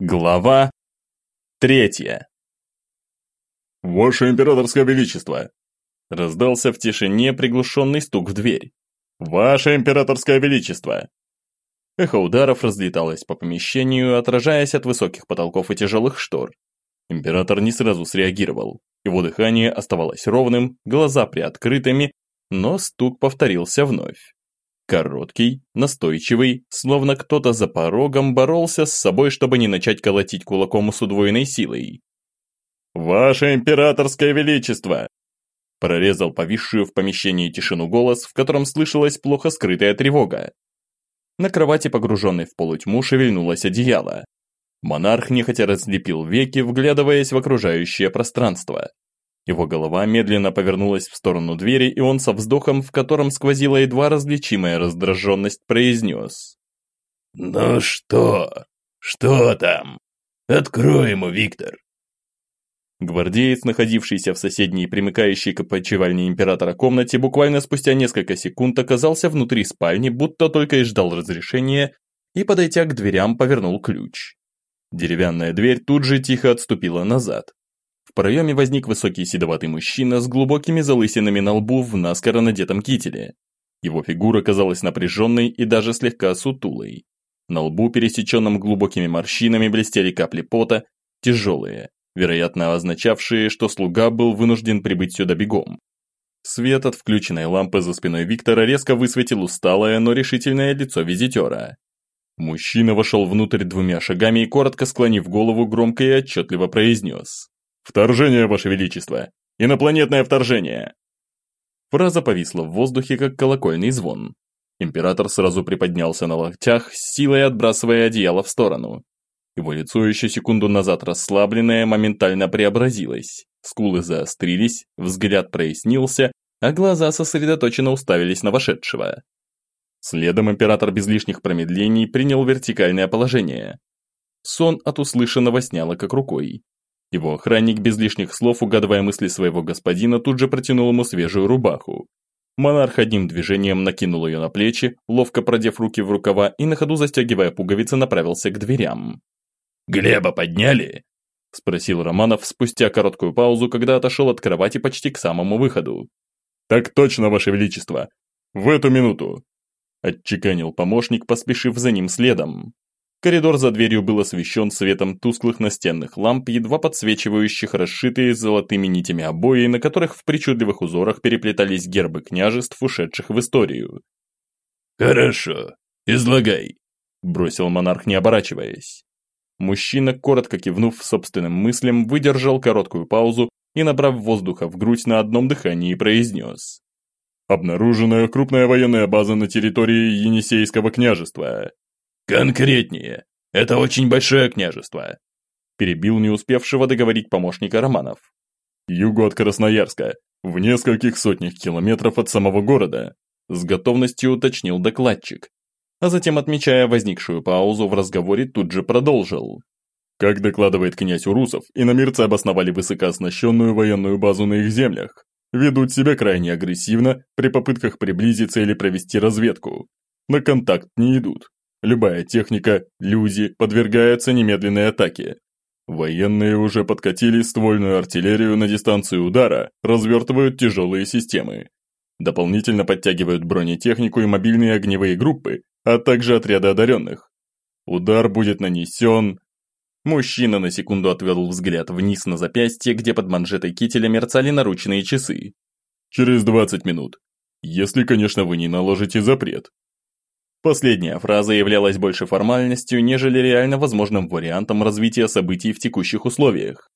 Глава третья. «Ваше императорское величество!» Раздался в тишине приглушенный стук в дверь. «Ваше императорское величество!» Эхо ударов разлеталось по помещению, отражаясь от высоких потолков и тяжелых штор. Император не сразу среагировал. Его дыхание оставалось ровным, глаза приоткрытыми, но стук повторился вновь. Короткий, настойчивый, словно кто-то за порогом боролся с собой, чтобы не начать колотить кулаком с удвоенной силой. «Ваше императорское величество!» Прорезал повисшую в помещении тишину голос, в котором слышалась плохо скрытая тревога. На кровати, погруженной в полутьму, шевельнулось одеяло. Монарх нехотя разлепил веки, вглядываясь в окружающее пространство. Его голова медленно повернулась в сторону двери, и он со вздохом, в котором сквозила едва различимая раздраженность, произнес. «Ну что? Что там? Открой ему, Виктор!» Гвардеец, находившийся в соседней примыкающей к опочивальне императора комнате, буквально спустя несколько секунд оказался внутри спальни, будто только и ждал разрешения, и, подойдя к дверям, повернул ключ. Деревянная дверь тут же тихо отступила назад. В проеме возник высокий седоватый мужчина с глубокими залысинами на лбу в наскоро надетом кителе. Его фигура казалась напряженной и даже слегка сутулой. На лбу, пересеченном глубокими морщинами, блестели капли пота, тяжелые, вероятно означавшие, что слуга был вынужден прибыть сюда бегом. Свет от включенной лампы за спиной Виктора резко высветил усталое, но решительное лицо визитера. Мужчина вошел внутрь двумя шагами и, коротко склонив голову, громко и отчетливо произнес. «Вторжение, Ваше Величество! Инопланетное вторжение!» Фраза повисла в воздухе, как колокольный звон. Император сразу приподнялся на локтях, силой отбрасывая одеяло в сторону. Его лицо, еще секунду назад расслабленное, моментально преобразилось. Скулы заострились, взгляд прояснился, а глаза сосредоточенно уставились на вошедшего. Следом император без лишних промедлений принял вертикальное положение. Сон от услышанного сняло как рукой. Его охранник без лишних слов, угадывая мысли своего господина, тут же протянул ему свежую рубаху. Монарх одним движением накинул ее на плечи, ловко продев руки в рукава и на ходу застегивая пуговицы направился к дверям. «Глеба подняли?» – спросил Романов спустя короткую паузу, когда отошел от кровати почти к самому выходу. «Так точно, Ваше Величество! В эту минуту!» – отчеканил помощник, поспешив за ним следом. Коридор за дверью был освещен светом тусклых настенных ламп, едва подсвечивающих расшитые золотыми нитями обои, на которых в причудливых узорах переплетались гербы княжеств, ушедших в историю. «Хорошо, излагай», – бросил монарх, не оборачиваясь. Мужчина, коротко кивнув собственным мыслям, выдержал короткую паузу и, набрав воздуха в грудь на одном дыхании, произнес. «Обнаружена крупная военная база на территории Енисейского княжества. «Конкретнее. Это очень большое княжество», перебил не успевшего договорить помощника Романов. «Югу от Красноярска, в нескольких сотнях километров от самого города», с готовностью уточнил докладчик. А затем, отмечая возникшую паузу в разговоре, тут же продолжил. Как докладывает князь Урусов, иномирцы обосновали высокооснащенную военную базу на их землях. Ведут себя крайне агрессивно при попытках приблизиться или провести разведку. На контакт не идут, Любая техника, люди подвергаются немедленной атаке. Военные уже подкатили ствольную артиллерию на дистанцию удара, развертывают тяжелые системы. Дополнительно подтягивают бронетехнику и мобильные огневые группы, а также отряды одаренных. Удар будет нанесен... Мужчина на секунду отвел взгляд вниз на запястье, где под манжетой кителя мерцали наручные часы. Через 20 минут. Если, конечно, вы не наложите запрет. Последняя фраза являлась больше формальностью, нежели реально возможным вариантом развития событий в текущих условиях.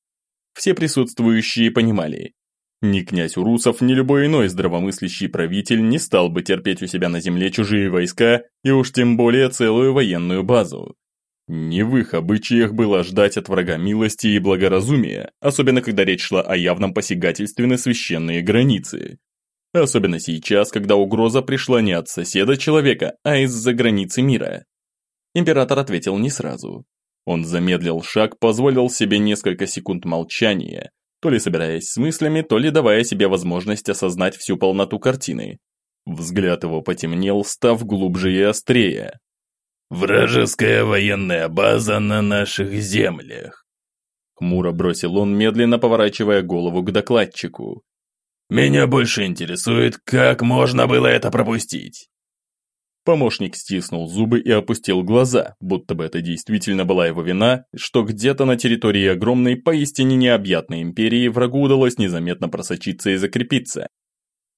Все присутствующие понимали, ни князь Урусов, ни любой иной здравомыслящий правитель не стал бы терпеть у себя на земле чужие войска и уж тем более целую военную базу. Не в их обычаях было ждать от врага милости и благоразумия, особенно когда речь шла о явном посягательстве на священные границы. Особенно сейчас, когда угроза пришла не от соседа человека, а из-за границы мира. Император ответил не сразу. Он замедлил шаг, позволил себе несколько секунд молчания, то ли собираясь с мыслями, то ли давая себе возможность осознать всю полноту картины. Взгляд его потемнел, став глубже и острее. Вражеская военная база на наших землях. Хмуро бросил он, медленно поворачивая голову к докладчику. Меня больше интересует, как можно было это пропустить. Помощник стиснул зубы и опустил глаза, будто бы это действительно была его вина, что где-то на территории огромной, поистине необъятной империи врагу удалось незаметно просочиться и закрепиться.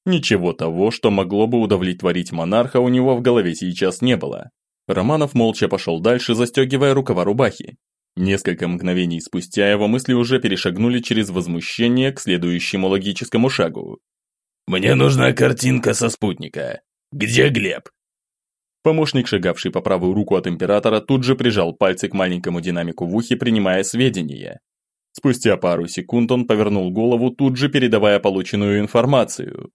Ничего того, что могло бы удовлетворить монарха, у него в голове сейчас не было. Романов молча пошел дальше, застегивая рукава рубахи. Несколько мгновений спустя его мысли уже перешагнули через возмущение к следующему логическому шагу. «Мне нужна картинка со спутника. Где Глеб?» Помощник, шагавший по правую руку от императора, тут же прижал пальцы к маленькому динамику в ухе, принимая сведения. Спустя пару секунд он повернул голову, тут же передавая полученную информацию.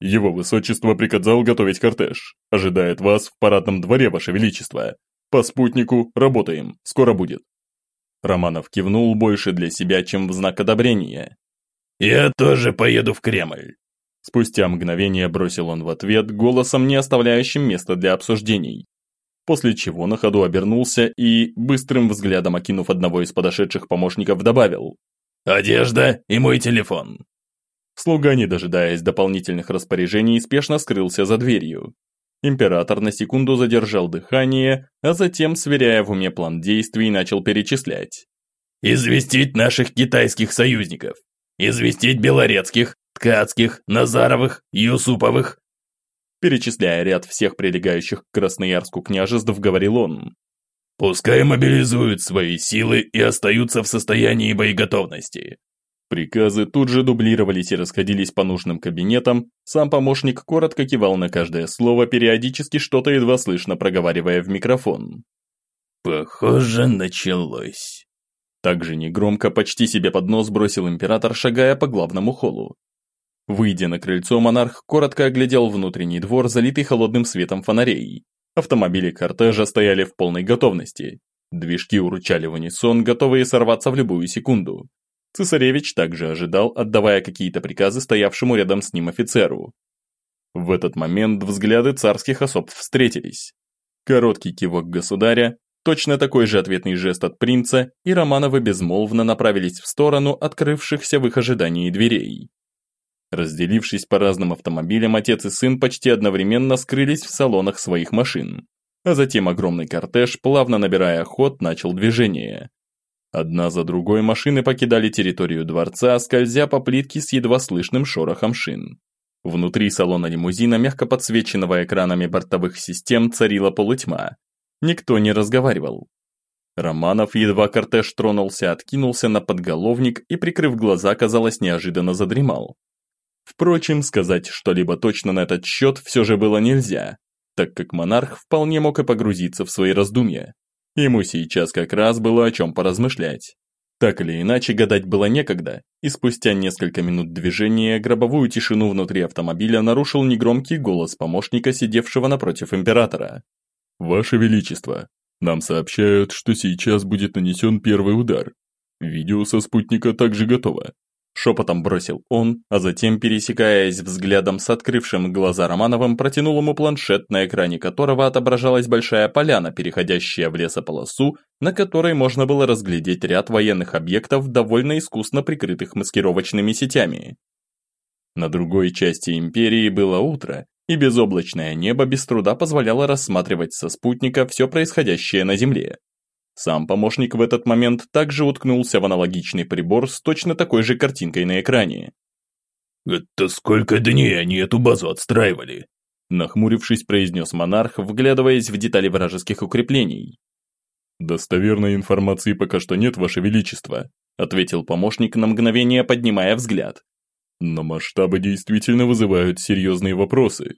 Его высочество приказал готовить кортеж. Ожидает вас в парадном дворе, ваше величество. По спутнику работаем, скоро будет. Романов кивнул больше для себя, чем в знак одобрения. «Я тоже поеду в Кремль». Спустя мгновение бросил он в ответ, голосом не оставляющим места для обсуждений. После чего на ходу обернулся и, быстрым взглядом окинув одного из подошедших помощников, добавил «Одежда и мой телефон». Слуга, не дожидаясь дополнительных распоряжений, спешно скрылся за дверью. Император на секунду задержал дыхание, а затем, сверяя в уме план действий, начал перечислять. «Известить наших китайских союзников! Известить белорецких, ткацких, назаровых, юсуповых!» Перечисляя ряд всех прилегающих к Красноярску княжеств, говорил он. «Пускай мобилизуют свои силы и остаются в состоянии боеготовности. Приказы тут же дублировались и расходились по нужным кабинетам, сам помощник коротко кивал на каждое слово, периодически что-то едва слышно проговаривая в микрофон. «Похоже, началось». Также негромко, почти себе под нос бросил император, шагая по главному холлу. Выйдя на крыльцо, монарх коротко оглядел внутренний двор, залитый холодным светом фонарей. Автомобили кортежа стояли в полной готовности. Движки уручали в унисон, готовые сорваться в любую секунду. Цесаревич также ожидал, отдавая какие-то приказы стоявшему рядом с ним офицеру. В этот момент взгляды царских особ встретились. Короткий кивок государя, точно такой же ответный жест от принца, и Романовы безмолвно направились в сторону открывшихся в их ожидании дверей. Разделившись по разным автомобилям, отец и сын почти одновременно скрылись в салонах своих машин. А затем огромный кортеж, плавно набирая ход, начал движение. Одна за другой машины покидали территорию дворца, скользя по плитке с едва слышным шорохом шин. Внутри салона лимузина, мягко подсвеченного экранами бортовых систем, царила полутьма. Никто не разговаривал. Романов, едва кортеж тронулся, откинулся на подголовник и, прикрыв глаза, казалось, неожиданно задремал. Впрочем, сказать что-либо точно на этот счет все же было нельзя, так как монарх вполне мог и погрузиться в свои раздумья. Ему сейчас как раз было о чем поразмышлять. Так или иначе, гадать было некогда, и спустя несколько минут движения гробовую тишину внутри автомобиля нарушил негромкий голос помощника, сидевшего напротив императора. «Ваше Величество, нам сообщают, что сейчас будет нанесен первый удар. Видео со спутника также готово. Шепотом бросил он, а затем, пересекаясь взглядом с открывшим глаза Романовым, протянул ему планшет, на экране которого отображалась большая поляна, переходящая в лесополосу, на которой можно было разглядеть ряд военных объектов, довольно искусно прикрытых маскировочными сетями. На другой части империи было утро, и безоблачное небо без труда позволяло рассматривать со спутника все происходящее на Земле. Сам помощник в этот момент также уткнулся в аналогичный прибор с точно такой же картинкой на экране. «Это сколько дней они эту базу отстраивали?» Нахмурившись, произнес монарх, вглядываясь в детали вражеских укреплений. «Достоверной информации пока что нет, Ваше Величество», ответил помощник на мгновение, поднимая взгляд. «Но масштабы действительно вызывают серьезные вопросы».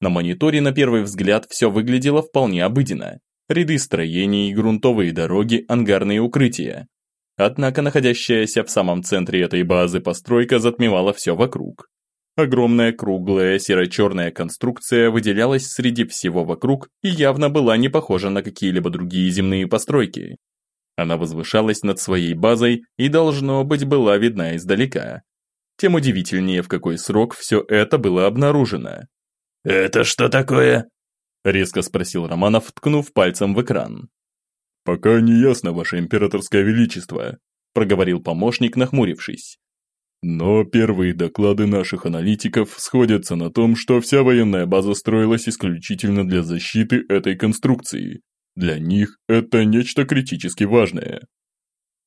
На мониторе на первый взгляд все выглядело вполне обыденно ряды строений, грунтовые дороги, ангарные укрытия. Однако находящаяся в самом центре этой базы постройка затмевала все вокруг. Огромная круглая серо-черная конструкция выделялась среди всего вокруг и явно была не похожа на какие-либо другие земные постройки. Она возвышалась над своей базой и, должно быть, была видна издалека. Тем удивительнее, в какой срок все это было обнаружено. «Это что такое?» – резко спросил Романов, ткнув пальцем в экран. «Пока не ясно, Ваше Императорское Величество», – проговорил помощник, нахмурившись. Но первые доклады наших аналитиков сходятся на том, что вся военная база строилась исключительно для защиты этой конструкции. Для них это нечто критически важное.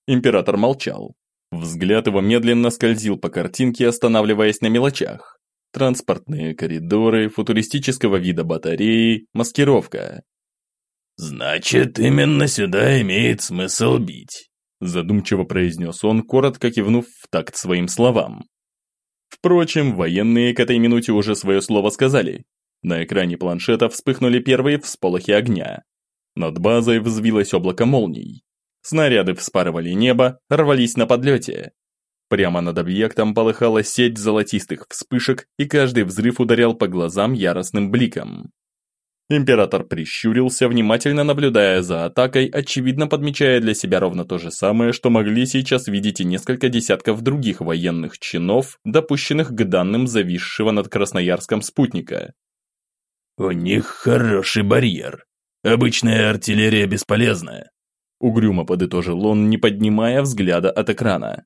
Император молчал. Взгляд его медленно скользил по картинке, останавливаясь на мелочах. Транспортные коридоры, футуристического вида батареи, маскировка. «Значит, именно сюда имеет смысл бить», задумчиво произнес он, коротко кивнув в такт своим словам. Впрочем, военные к этой минуте уже свое слово сказали. На экране планшета вспыхнули первые всполохи огня. Над базой взвилось облако молний. Снаряды вспарывали небо, рвались на подлете. Прямо над объектом полыхала сеть золотистых вспышек, и каждый взрыв ударял по глазам яростным бликом. Император прищурился, внимательно наблюдая за атакой, очевидно подмечая для себя ровно то же самое, что могли сейчас видеть и несколько десятков других военных чинов, допущенных к данным зависшего над Красноярском спутника. «У них хороший барьер. Обычная артиллерия бесполезная», угрюмо подытожил он, не поднимая взгляда от экрана.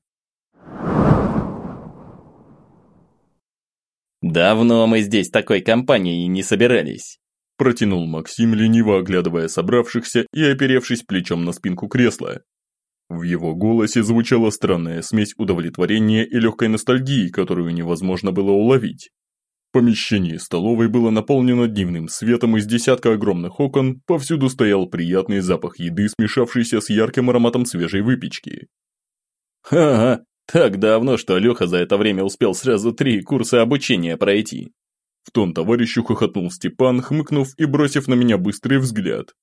«Давно мы здесь такой компанией не собирались», Протянул Максим, лениво оглядывая собравшихся и оперевшись плечом на спинку кресла. В его голосе звучала странная смесь удовлетворения и легкой ностальгии, которую невозможно было уловить. Помещение столовой было наполнено дневным светом из десятка огромных окон, повсюду стоял приятный запах еды, смешавшийся с ярким ароматом свежей выпечки. «Ха-ха, так давно, что Леха за это время успел сразу три курса обучения пройти. В тон товарищу хохотнул Степан, хмыкнув и бросив на меня быстрый взгляд.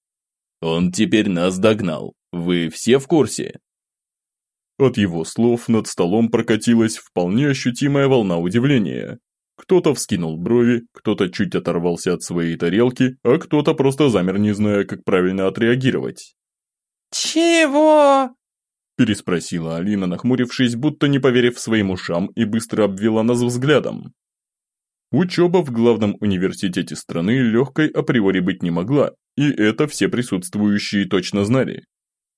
«Он теперь нас догнал. Вы все в курсе?» От его слов над столом прокатилась вполне ощутимая волна удивления. Кто-то вскинул брови, кто-то чуть оторвался от своей тарелки, а кто-то просто замер, не зная, как правильно отреагировать. «Чего?» Переспросила Алина, нахмурившись, будто не поверив своим ушам, и быстро обвела нас взглядом. Учеба в главном университете страны легкой априори быть не могла, и это все присутствующие точно знали.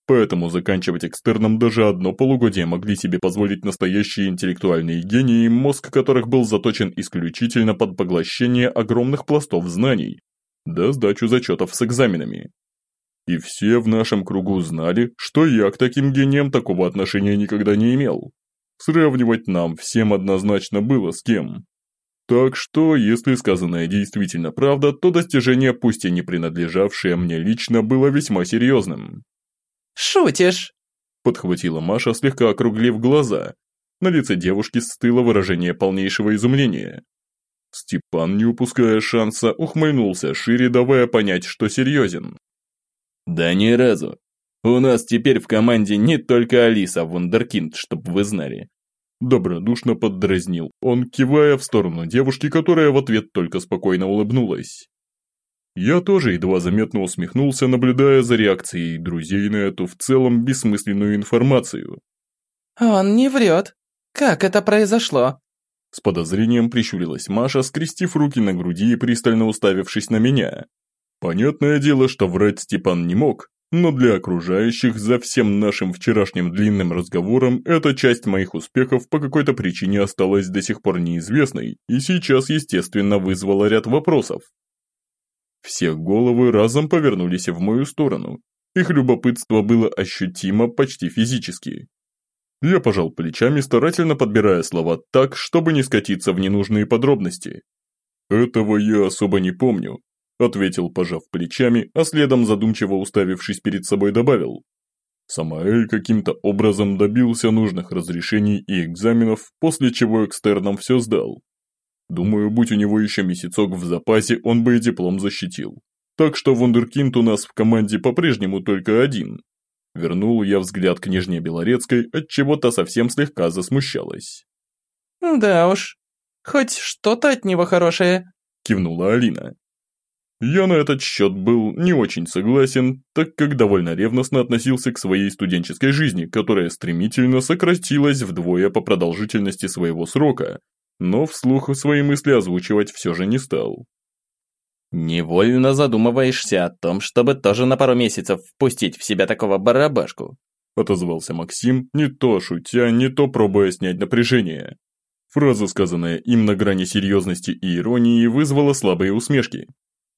Поэтому заканчивать экстерном даже одно полугодие могли себе позволить настоящие интеллектуальные гении, мозг которых был заточен исключительно под поглощение огромных пластов знаний, да сдачу зачетов с экзаменами. И все в нашем кругу знали, что я к таким гениям такого отношения никогда не имел. Сравнивать нам всем однозначно было с кем. Так что, если сказанное действительно правда, то достижение, пусть и не принадлежавшее мне лично, было весьма серьезным. «Шутишь?» – подхватила Маша, слегка округлив глаза. На лице девушки стыло выражение полнейшего изумления. Степан, не упуская шанса, ухмыльнулся шире, давая понять, что серьезен. «Да ни разу. У нас теперь в команде не только Алиса Вундеркинд, чтоб вы знали. Добродушно поддразнил он, кивая в сторону девушки, которая в ответ только спокойно улыбнулась. Я тоже едва заметно усмехнулся, наблюдая за реакцией друзей на эту в целом бессмысленную информацию. «Он не врет. Как это произошло?» С подозрением прищурилась Маша, скрестив руки на груди и пристально уставившись на меня. Понятное дело, что врать Степан не мог, но для окружающих за всем нашим вчерашним длинным разговором эта часть моих успехов по какой-то причине осталась до сих пор неизвестной и сейчас, естественно, вызвала ряд вопросов. Все головы разом повернулись в мою сторону. Их любопытство было ощутимо почти физически. Я пожал плечами, старательно подбирая слова так, чтобы не скатиться в ненужные подробности. Этого я особо не помню, Ответил, пожав плечами, а следом задумчиво уставившись перед собой добавил. Самаэль каким-то образом добился нужных разрешений и экзаменов, после чего экстерном все сдал. Думаю, будь у него еще месяцок в запасе, он бы и диплом защитил. Так что вундеркинд у нас в команде по-прежнему только один. Вернул я взгляд княжне Белорецкой, отчего то совсем слегка засмущалась. «Да уж, хоть что-то от него хорошее», кивнула Алина. Я на этот счет был не очень согласен, так как довольно ревностно относился к своей студенческой жизни, которая стремительно сократилась вдвое по продолжительности своего срока, но вслух свои мысли озвучивать все же не стал. Невольно задумываешься о том, чтобы тоже на пару месяцев впустить в себя такого барабашку. Отозвался Максим, не то шутя, не то пробуя снять напряжение. Фраза, сказанная им на грани серьезности и иронии, вызвала слабые усмешки.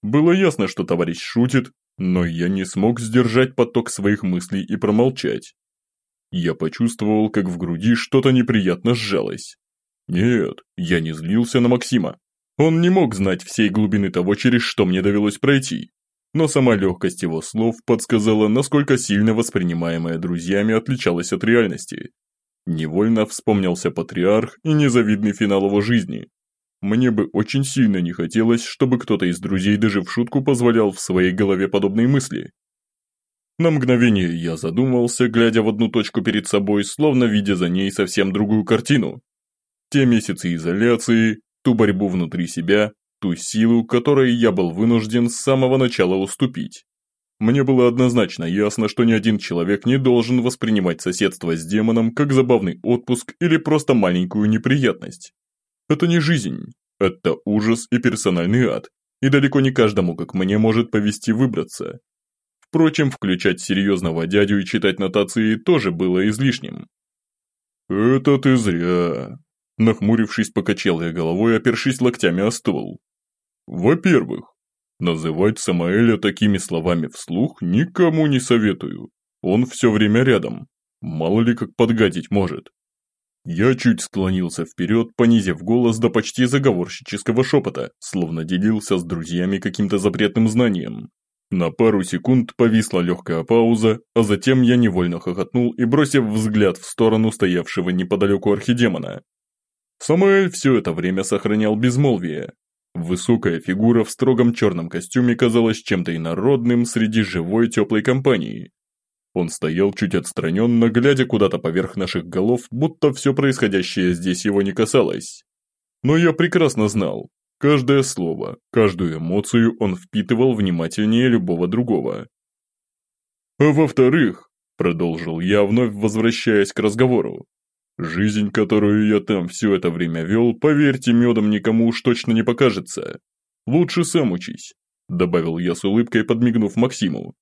Было ясно, что товарищ шутит, но я не смог сдержать поток своих мыслей и промолчать. Я почувствовал, как в груди что-то неприятно сжалось. Нет, я не злился на Максима. Он не мог знать всей глубины того, через что мне довелось пройти. Но сама легкость его слов подсказала, насколько сильно воспринимаемое друзьями отличалось от реальности. Невольно вспомнился патриарх и незавидный финал его жизни, мне бы очень сильно не хотелось, чтобы кто-то из друзей даже в шутку позволял в своей голове подобные мысли. На мгновение я задумался, глядя в одну точку перед собой, словно видя за ней совсем другую картину. Те месяцы изоляции, ту борьбу внутри себя, ту силу, которой я был вынужден с самого начала уступить. Мне было однозначно ясно, что ни один человек не должен воспринимать соседство с демоном как забавный отпуск или просто маленькую неприятность. Это не жизнь, это ужас и персональный ад, и далеко не каждому, как мне, может повести выбраться. Впрочем, включать серьезного дядю и читать нотации тоже было излишним. «Это ты зря», – нахмурившись, покачал я головой, опершись локтями о стол. «Во-первых, называть Самаэля такими словами вслух никому не советую. Он все время рядом, мало ли как подгадить может. Я чуть склонился вперед, понизив голос до почти заговорщического шепота, словно делился с друзьями каким-то запретным знанием. На пару секунд повисла легкая пауза, а затем я невольно хохотнул и бросив взгляд в сторону стоявшего неподалеку архидемона. Самуэль все это время сохранял безмолвие. Высокая фигура в строгом черном костюме казалась чем-то инородным среди живой теплой компании. Он стоял чуть отстраненно, глядя куда-то поверх наших голов, будто все происходящее здесь его не касалось. Но я прекрасно знал, каждое слово, каждую эмоцию он впитывал внимательнее любого другого. А во-вторых, продолжил я, вновь возвращаясь к разговору, жизнь, которую я там все это время вел, поверьте, медом никому уж точно не покажется. Лучше сам учись, добавил я с улыбкой, подмигнув Максиму.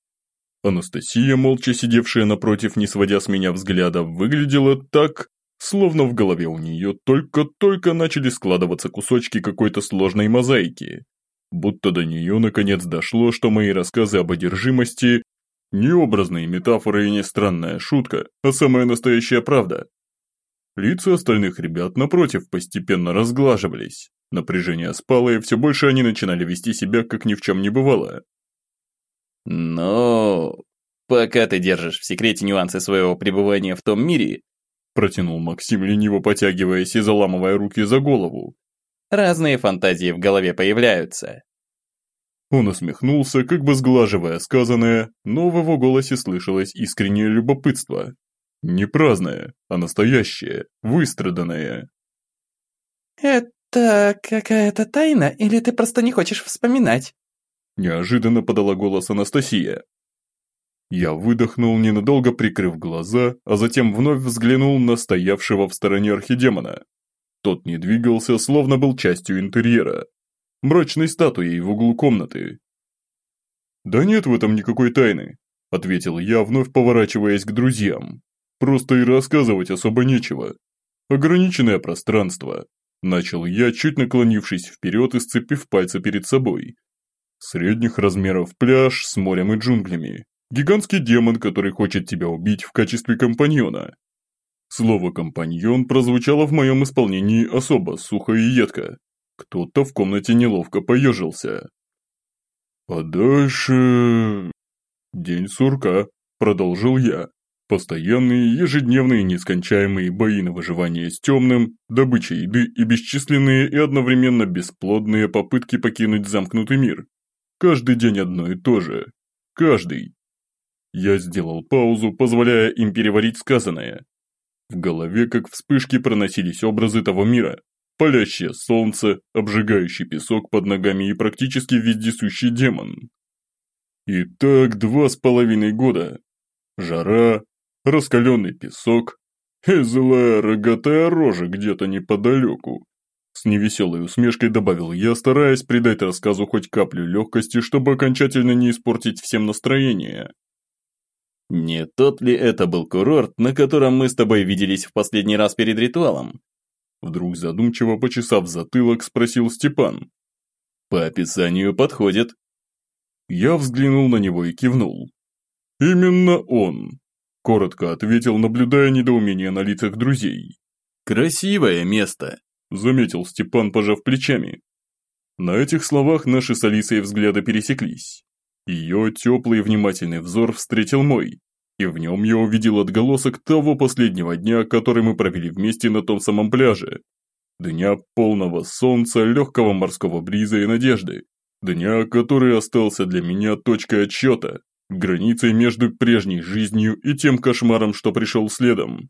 Анастасия, молча сидевшая напротив, не сводя с меня взгляда, выглядела так, словно в голове у нее только-только начали складываться кусочки какой-то сложной мозаики. Будто до нее наконец дошло, что мои рассказы об одержимости не образные метафоры и не странная шутка, а самая настоящая правда. Лица остальных ребят, напротив, постепенно разглаживались. Напряжение спало, и все больше они начинали вести себя, как ни в чем не бывало. Но пока ты держишь в секрете нюансы своего пребывания в том мире, протянул Максим, лениво потягиваясь и заламывая руки за голову. Разные фантазии в голове появляются. Он усмехнулся, как бы сглаживая сказанное, но в его голосе слышалось искреннее любопытство. Не праздное, а настоящее, выстраданное. «Это какая-то тайна, или ты просто не хочешь вспоминать?» Неожиданно подала голос Анастасия. Я выдохнул, ненадолго прикрыв глаза, а затем вновь взглянул на стоявшего в стороне архидемона. Тот не двигался, словно был частью интерьера. Мрачной статуей в углу комнаты. «Да нет в этом никакой тайны», – ответил я, вновь поворачиваясь к друзьям. «Просто и рассказывать особо нечего. Ограниченное пространство», – начал я, чуть наклонившись вперед и сцепив пальцы перед собой, Средних размеров пляж с морем и джунглями. Гигантский демон, который хочет тебя убить в качестве компаньона. Слово «компаньон» прозвучало в моем исполнении особо сухо и едко. Кто-то в комнате неловко поежился. А дальше... День сурка, продолжил я. Постоянные, ежедневные, нескончаемые бои на выживание с темным, добыча еды и бесчисленные и одновременно бесплодные попытки покинуть замкнутый мир. Каждый день одно и то же. Каждый. Я сделал паузу, позволяя им переварить сказанное. В голове, как вспышки, проносились образы того мира. Палящее солнце, обжигающий песок под ногами и практически вездесущий демон. И так два с половиной года. Жара, раскаленный песок и злая рогатая рожа где-то неподалеку. С невеселой усмешкой добавил я, стараясь придать рассказу хоть каплю легкости, чтобы окончательно не испортить всем настроение. Не тот ли это был курорт, на котором мы с тобой виделись в последний раз перед ритуалом? Вдруг задумчиво почесав затылок, спросил Степан. По описанию подходит. Я взглянул на него и кивнул. Именно он, коротко ответил, наблюдая недоумение на лицах друзей. Красивое место, заметил Степан, пожав плечами. На этих словах наши с Алисой взгляды пересеклись. Ее теплый и внимательный взор встретил мой, и в нем я увидел отголосок того последнего дня, который мы провели вместе на том самом пляже. Дня полного солнца, легкого морского бриза и надежды. Дня, который остался для меня точкой отсчета, границей между прежней жизнью и тем кошмаром, что пришел следом.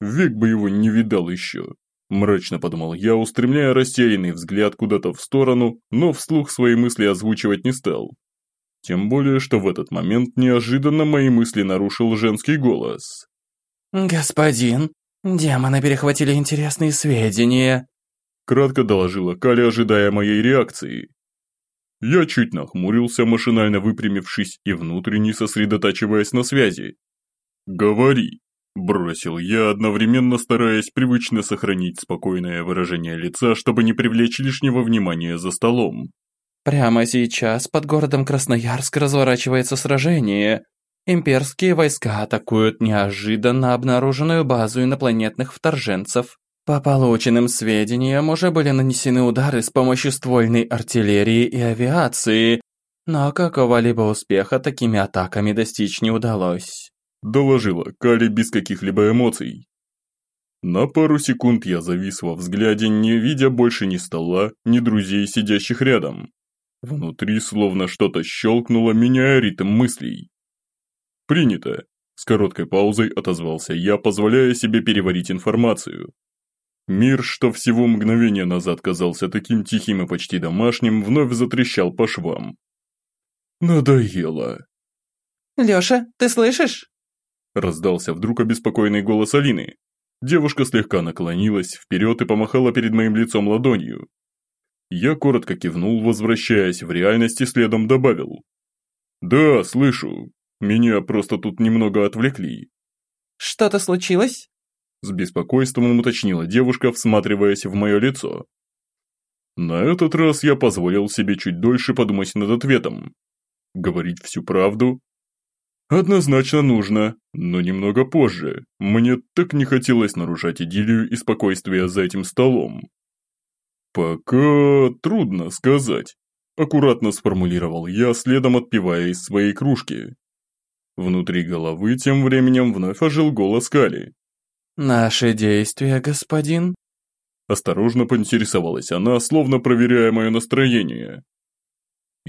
Век бы его не видал еще. Мрачно подумал я, устремляя растерянный взгляд куда-то в сторону, но вслух свои мысли озвучивать не стал. Тем более, что в этот момент неожиданно мои мысли нарушил женский голос. «Господин, демоны перехватили интересные сведения», кратко доложила Каля, ожидая моей реакции. Я чуть нахмурился, машинально выпрямившись и внутренне сосредотачиваясь на связи. «Говори», – бросил я, одновременно стараясь привычно сохранить спокойное выражение лица, чтобы не привлечь лишнего внимания за столом. Прямо сейчас под городом Красноярск разворачивается сражение. Имперские войска атакуют неожиданно обнаруженную базу инопланетных вторженцев. По полученным сведениям, уже были нанесены удары с помощью ствольной артиллерии и авиации, но какого-либо успеха такими атаками достичь не удалось. Доложила Кали без каких-либо эмоций. На пару секунд я завис во взгляде, не видя больше ни стола, ни друзей, сидящих рядом. Внутри словно что-то щелкнуло, меняя ритм мыслей. «Принято!» С короткой паузой отозвался я, позволяя себе переварить информацию. Мир, что всего мгновение назад казался таким тихим и почти домашним, вновь затрещал по швам. Надоело. «Лёша, ты слышишь?» Раздался вдруг обеспокоенный голос Алины. Девушка слегка наклонилась вперед и помахала перед моим лицом ладонью. Я коротко кивнул, возвращаясь в реальность и следом добавил. «Да, слышу. Меня просто тут немного отвлекли». «Что-то случилось?» С беспокойством уточнила девушка, всматриваясь в мое лицо. На этот раз я позволил себе чуть дольше подумать над ответом. Говорить всю правду? Однозначно нужно, но немного позже. Мне так не хотелось нарушать идиллию и спокойствие за этим столом. «Пока трудно сказать», – аккуратно сформулировал я, следом отпивая из своей кружки. Внутри головы тем временем вновь ожил голос Кали. «Наши действия, господин?» Осторожно поинтересовалась она, словно проверяя мое настроение.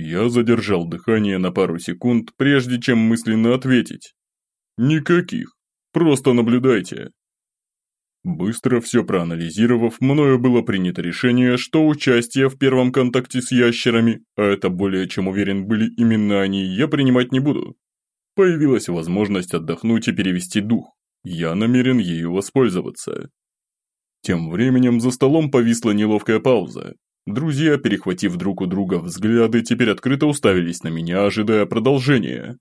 Я задержал дыхание на пару секунд, прежде чем мысленно ответить. «Никаких. Просто наблюдайте». Быстро все проанализировав, мною было принято решение, что участие в первом контакте с ящерами, а это более чем уверен были именно они, я принимать не буду. Появилась возможность отдохнуть и перевести дух. Я намерен ею воспользоваться. Тем временем за столом повисла неловкая пауза. Друзья, перехватив друг у друга взгляды, теперь открыто уставились на меня, ожидая продолжения.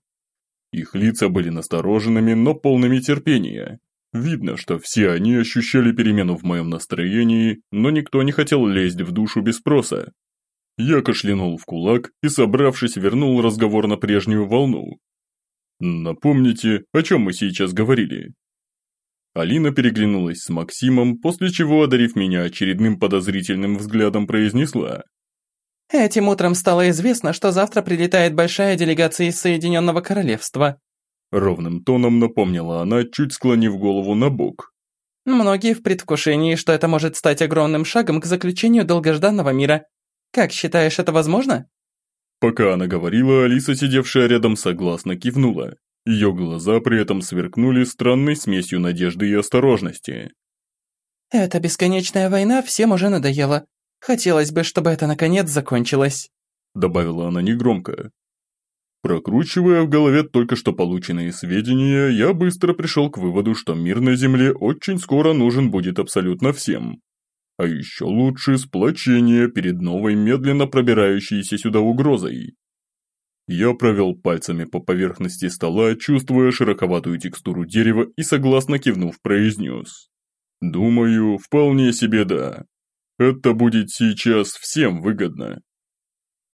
Их лица были настороженными, но полными терпения. Видно, что все они ощущали перемену в моем настроении, но никто не хотел лезть в душу без спроса. Я кашлянул в кулак и, собравшись, вернул разговор на прежнюю волну. «Напомните, о чем мы сейчас говорили?» Алина переглянулась с Максимом, после чего, одарив меня очередным подозрительным взглядом, произнесла. «Этим утром стало известно, что завтра прилетает большая делегация из Соединенного Королевства. Ровным тоном напомнила она, чуть склонив голову на бок. Многие в предвкушении, что это может стать огромным шагом к заключению долгожданного мира. Как считаешь, это возможно? Пока она говорила, Алиса, сидевшая рядом, согласно кивнула. Ее глаза при этом сверкнули странной смесью надежды и осторожности. «Эта бесконечная война всем уже надоела. Хотелось бы, чтобы это наконец закончилось», добавила она негромко. Прокручивая в голове только что полученные сведения, я быстро пришел к выводу, что мир на Земле очень скоро нужен будет абсолютно всем. А еще лучше сплочение перед новой медленно пробирающейся сюда угрозой. Я провел пальцами по поверхности стола, чувствуя широковатую текстуру дерева и согласно кивнув произнес. Думаю, вполне себе да. Это будет сейчас всем выгодно.